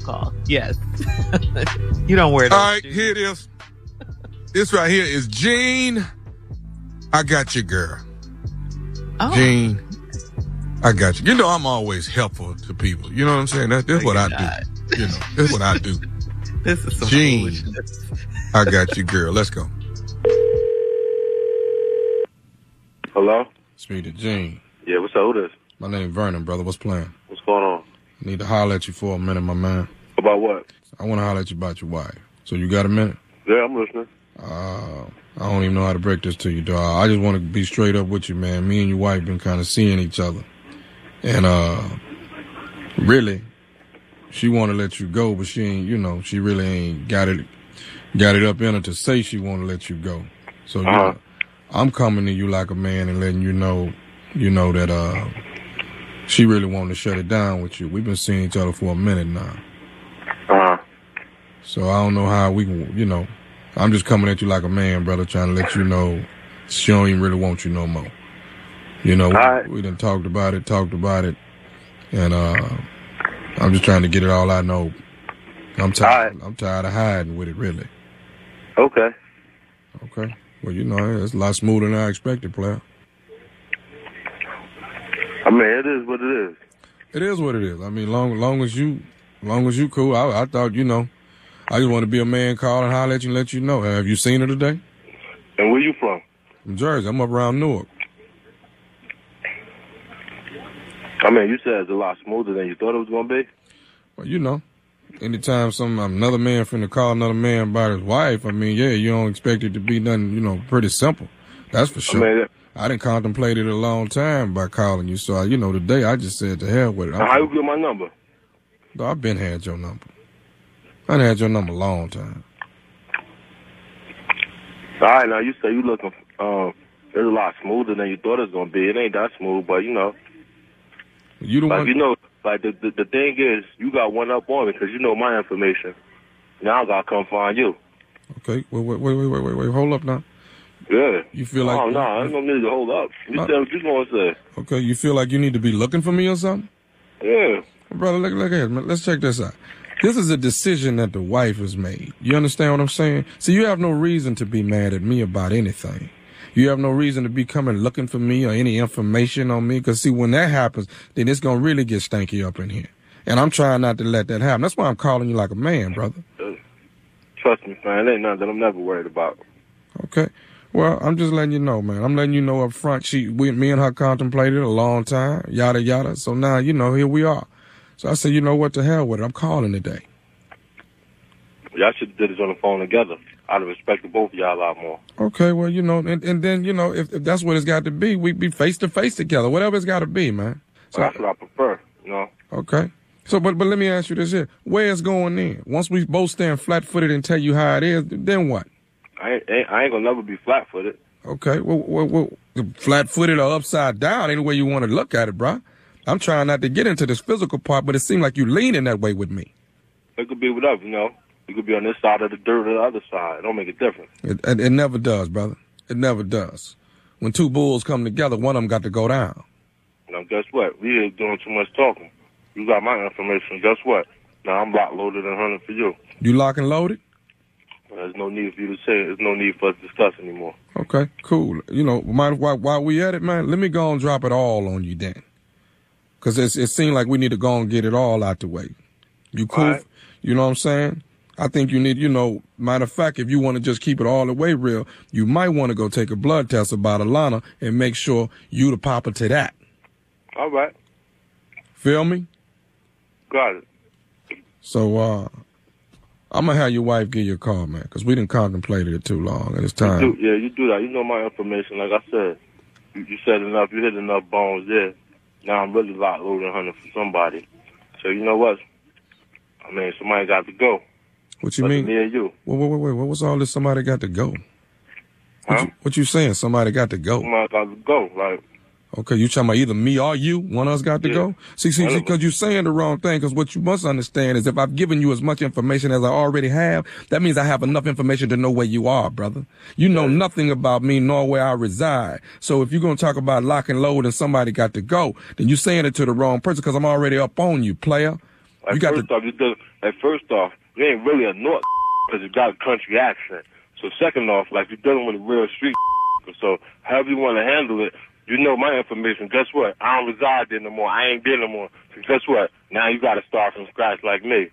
phone call. Yes. you don't wear those. All right, shoes. here it is. This right here is Jean. I got you, girl. Oh. Jean, I got you. You know, I'm always helpful to people. You know what I'm saying? That, that's what I do. You know, that's what I do. this is some Jean, I got you, girl. Let's go. Hello? Speak to Gene. Yeah, what's up? Who this? My name Vernon, brother. What's playing? What's going on? Need to holler at you for a minute, my man. About what? I want to holler at you about your wife. So you got a minute? Yeah, I'm listening. Uh, I don't even know how to break this to you, dog. I just want to be straight up with you, man. Me and your wife been kind of seeing each other. And, uh, really, she want to let you go, but she ain't, you know, she really ain't got it, got it up in her to say she want to let you go. So, uh-huh. you know, I'm coming to you like a man and letting you know, you know that uh, she really wanted to shut it down with you. We've been seeing each other for a minute now. Uh-huh. So I don't know how we can, you know, I'm just coming at you like a man, brother, trying to let you know she don't even really want you no more. You know, we, we done talked about it, talked about it, and uh, I'm just trying to get it all I know. I'm tired. I'm tired of hiding with it, really. Okay. Okay. Well, you know, it's a lot smoother than I expected, player. I mean, it is what it is. It is what it is. I mean, long long as you, long as you cool. I, I thought, you know, I just want to be a man, call and holler at you and let you know. Have you seen her today? And where you from? From Jersey. I'm up around Newark. I mean, you said it's a lot smoother than you thought it was going to be. Well, you know, anytime some another man finna call another man about his wife, I mean, yeah, you don't expect it to be nothing, you know, pretty simple. That's for sure. I, mean, I didn't contemplate it a long time by calling you, so I, you know, today I just said to hell with it. Now, how you get my number? I've been had your number. I had your number a long time. All right, now you say you looking, um, it's a lot smoother than you thought it was gonna be. It ain't that smooth, but you know. You the like, one. You know, like the, the the thing is, you got one up on me because you know my information. Now I gotta come find you. Okay, wait, wait, wait, wait, wait, wait, hold up now. Yeah. You feel like? Oh no, I ain't gonna need to hold up. You uh, say what you gonna say. Okay, you feel like you need to be looking for me or something? Yeah. Brother, look, look here. Let's check this out. This is a decision that the wife has made. You understand what I'm saying? So you have no reason to be mad at me about anything. You have no reason to be coming looking for me or any information on me. Cause see, when that happens, then it's going to really get stanky up in here. And I'm trying not to let that happen. That's why I'm calling you like a man, brother. Trust me, man. It ain't nothing that I'm never worried about. Okay. Well, I'm just letting you know, man. I'm letting you know up front. She, we, me and her contemplated a long time, yada yada. So now, you know, here we are. So I said, you know what, the hell with it. I'm calling today. Y'all should have did this on the phone together. I'd have respected both of y'all a lot more. Okay, well, you know, and, and then, you know, if, if that's what it's got to be, we'd be face to face together, whatever it's got to be, man. So, well, that's what I prefer, you know. Okay. So, but but let me ask you this here: Where is going in? Once we both stand flat footed and tell you how it is, then what? I ain't, I ain't gonna never be flat footed. Okay, well, well, well flat footed or upside down, any way you want to look at it, bro. I'm trying not to get into this physical part, but it seems like you leaning that way with me. It could be whatever, you know. You could be on this side of the dirt or the other side. It don't make a difference. It, it, it never does, brother. It never does. When two bulls come together, one of them got to go down. Now, guess what? We here doing too much talking. You got my information. Guess what? Now I'm locked, loaded, and hunting for you. You lock and loaded? There's no need for you to say it. There's no need for us to discuss anymore. Okay, cool. You know, mind while, while we at it, man, let me go and drop it all on you then. Because it seems like we need to go and get it all out the way. You cool? Right. You know what I'm saying? I think you need, you know, matter of fact, if you want to just keep it all the way real, you might want to go take a blood test about Alana and make sure you the papa to that. All right. Feel me? Got it. So, uh, I'm gonna have your wife give you a call, man, because we didn't contemplate it too long, and it's time. You do, yeah, you do that. You know my information. Like I said, you, you said enough. You hit enough bones there. Now I'm really locked, loaded, hunting for somebody. So you know what? I mean, somebody got to go. What you mean? Me and you. Wait, wait, wait, wait. What was all this? Somebody got to go. What, huh? you, what you saying? Somebody got to go. Somebody got to go. Like. Okay, you talking about either me or you? One of us got to yeah. go. See, see, because you're saying the wrong thing. Because what you must understand is, if I've given you as much information as I already have, that means I have enough information to know where you are, brother. You know yeah. nothing about me nor where I reside. So if you're gonna talk about lock and load and somebody got to go, then you're saying it to the wrong person. Because I'm already up on you, player. Like You got first to- off, you like first off, you ain't really a North because you got a country accent. So second off, like you're dealing with a real street. So however you want to handle it, you know my information. Guess what? I don't reside there no more. I ain't there no more. So guess what? Now you got to start from scratch like me.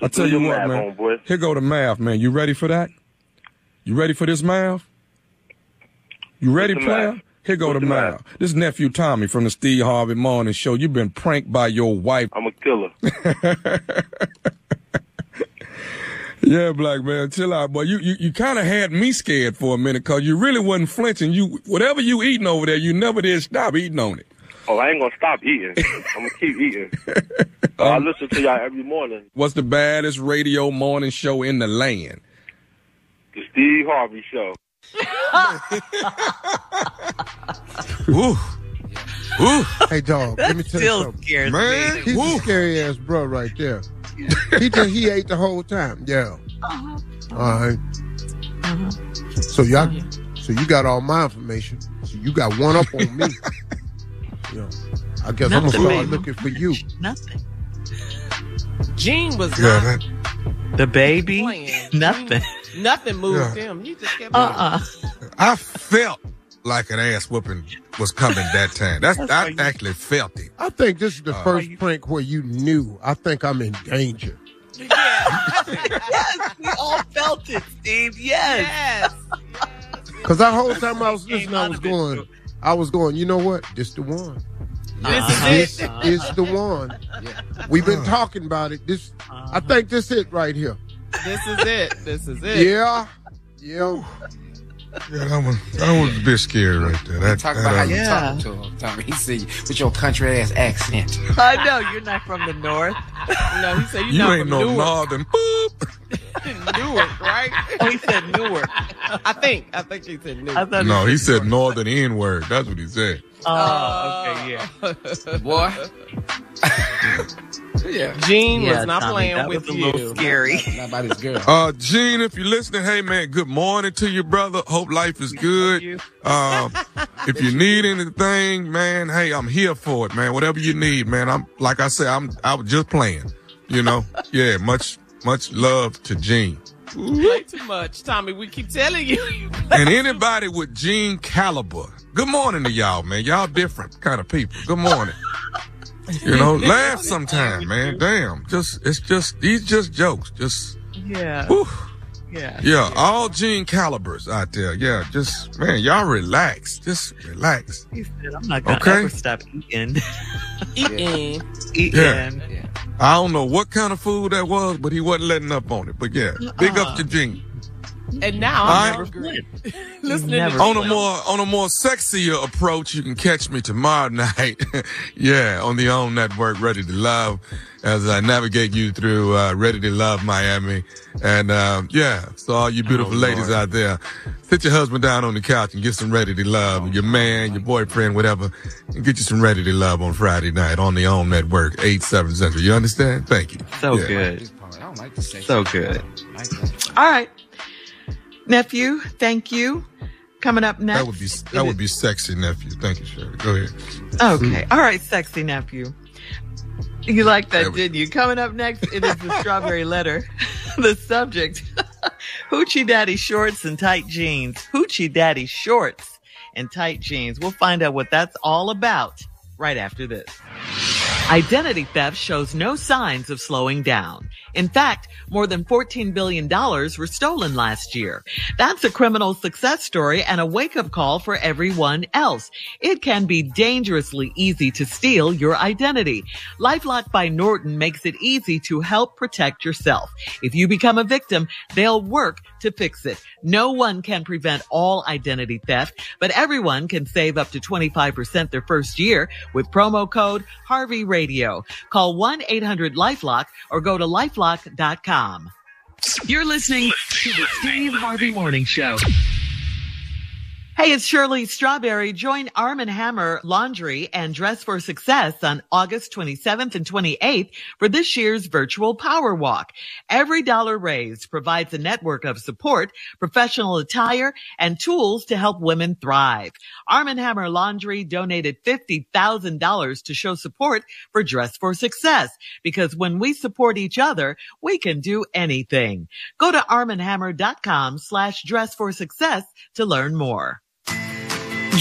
So I tell you what, man. homeboy. Here go the math, man. You ready for that? You ready for this math? You ready, player? math? Here go What's the the math. math? This nephew Tommy from the Steve Harvey Morning Show. You've been pranked by your wife. I'm a killer. Yeah, black man, chill out, boy. You you, you kind of had me scared for a minute because you really wasn't flinching. You whatever you eating over there, you never did stop eating on it. Oh, I ain't gonna stop eating. I'm gonna keep eating. Uh, I listen to y'all every morning. What's the baddest radio morning show in the land? The Steve Harvey Show. Woo, woo, Hey, dog, let me tell you Still something. scares man. me. He's Woo. a scary ass bro right there. he just he ate the whole time. Yeah. Uh-huh. All right. So y'all, so you got all my information. So you got one up on me. yeah. I guess I'm gonna start baby. looking for you. Nothing. Gene was Yeah, not that, The baby. Nothing. Nothing moved Yeah. him. He just kept Uh moving. uh I felt like an ass whooping was coming that time. That's, That's I why you- actually felt it. I think this is the Uh, first you- prank where you knew. I think I'm in danger. Yeah. yes, we all felt it, Steve. Yes. yes. Cause that whole time I was listening, I was of it. going, I was going. You know what? This the one. This Uh-huh. is This it. is the one. We've been talking about it. This, I think this it right here. This is it. This is it. Yeah, yeah. Yeah, that was, that was a bit scary right there. That, Talk that, about how uh, you Yeah. talking to him, Tommy. He see you with your country ass accent. I know you're not from the north. No, he said you, you not ain't from no Newark. northern boop. Newark, right? Oh, he said Newark. I think. I think he said Newark. I thought No, he said northern N word. That's what he said. Oh, okay, yeah. Boy. yeah. Gene Yeah, was not Tommy, playing that with was a you. little scary. Not about his girl. Uh, Gene, if you're listening, hey man, good morning to you, brother. Hope life is good. you. Um, if you need anything, man, hey, I'm here for it, man. Whatever you need, man. I'm like I said, I'm I was just playing. You know, yeah. Much much love to Gene Play too much, Tommy. We keep telling you. and anybody with Gene caliber. Good morning to y'all, man. Y'all different kind of people. Good morning. You know, laugh sometime, man. Damn, just it's just these just jokes. Just Yeah. whew. Yeah. Yeah, all Gene calibers out there. Yeah, just man, y'all relax. Just relax. He said, I'm not gonna Okay. ever stop eating. Eating. eating. Yeah. I don't know what kind of food that was, but he wasn't letting up on it. But yeah, big up uh-uh. to Gene. And now I'm right. hungry. Listening Never to On a more on a more sexier approach, you can catch me tomorrow night. yeah, on the OWN network, Ready to Love, as I navigate you through uh, Ready to Love Miami. And uh, yeah, so all you beautiful Oh, ladies Lord. out there, sit your husband down on the couch and get some Ready to Love, your man, your boyfriend, whatever, and get you some Ready to Love on Friday night on the OWN network, eight seven central. You understand? Thank you. So Yeah. good. I don't like the sex. So good. I like that. All right. Nephew, thank you. Coming up next. That would be that would be sexy, nephew. Thank you, Sherry. Go ahead. Okay. All right, sexy nephew. You like that, didn't you? Coming up next, it is the strawberry letter. the subject Hoochie Daddy shorts and tight jeans. Hoochie Daddy shorts and tight jeans. We'll find out what that's all about right after this. Identity theft shows no signs of slowing down. In fact, more than $14 billion were stolen last year. That's a criminal success story and a wake up call for everyone else. It can be dangerously easy to steal your identity. Lifelock by Norton makes it easy to help protect yourself. If you become a victim, they'll work to fix it. No one can prevent all identity theft, but everyone can save up to 25% their first year with promo code Harvey Radio. Call 1-800-LifeLock or go to lifelock.com. You're listening to the Steve Harvey Morning Show. Hey, it's Shirley Strawberry. Join Arm & Hammer Laundry and Dress for Success on August 27th and 28th for this year's virtual power walk. Every dollar raised provides a network of support, professional attire, and tools to help women thrive. Arm & Hammer Laundry donated $50,000 to show support for Dress for Success because when we support each other, we can do anything. Go to armandhammer.com slash dress for success to learn more.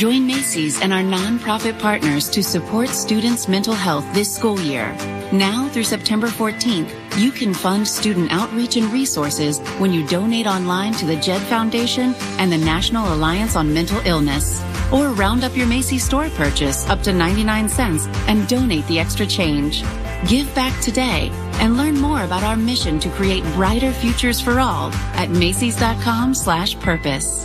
Join Macy's and our nonprofit partners to support students' mental health this school year. Now through September 14th, you can fund student outreach and resources when you donate online to the JED Foundation and the National Alliance on Mental Illness. Or round up your Macy's store purchase up to 99 cents and donate the extra change. Give back today and learn more about our mission to create brighter futures for all at Macy's.com slash purpose.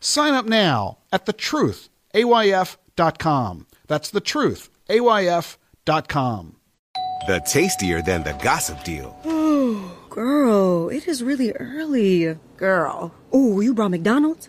Sign up now at thetruthayf.com. That's thetruthayf.com. The tastier than the gossip deal. Oh, girl, it is really early. Girl. Oh, you brought McDonald's?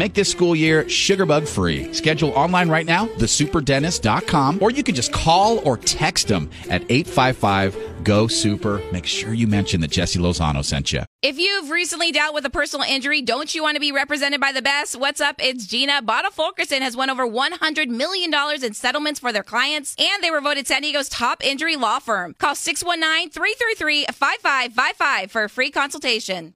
Make this school year sugarbug free. Schedule online right now, thesuperdentist.com, or you can just call or text them at 855 GO SUPER. Make sure you mention that Jesse Lozano sent you. If you've recently dealt with a personal injury, don't you want to be represented by the best? What's up? It's Gina. Botta Fulkerson has won over $100 million in settlements for their clients, and they were voted San Diego's top injury law firm. Call 619-333-5555 for a free consultation.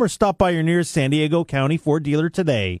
or stop by your nearest San Diego County Ford dealer today.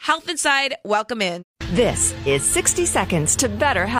Health Inside, welcome in. This is 60 Seconds to Better Health.